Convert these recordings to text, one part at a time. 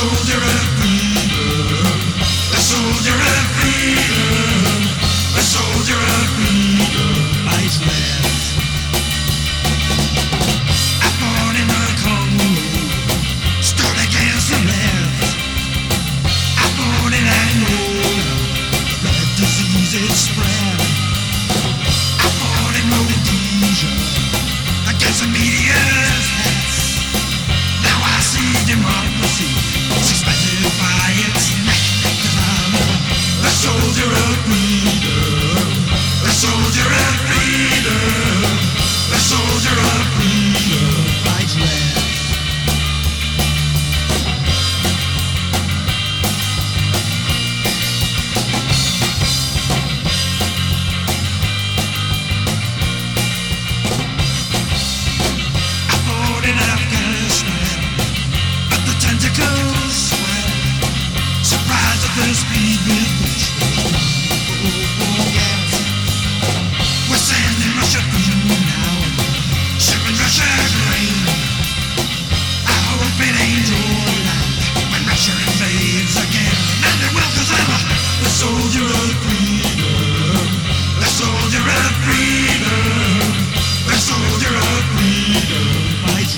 soldier of freedom, a soldier of freedom, a soldier of freedom, I Iceman. I born in the Congo, stood against the left. I born in Angola, that disease it spread. I born in Rhodesia, against the media democracy suspended by its neck. Cause I'm a soldier of freedom, the soldier of freedom, the soldier of freedom. soldier of freedom, the soldier of freedom, the soldier of freedom fights.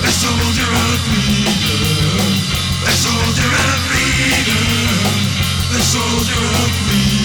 The soldier of freedom, the soldier of freedom, the soldier of.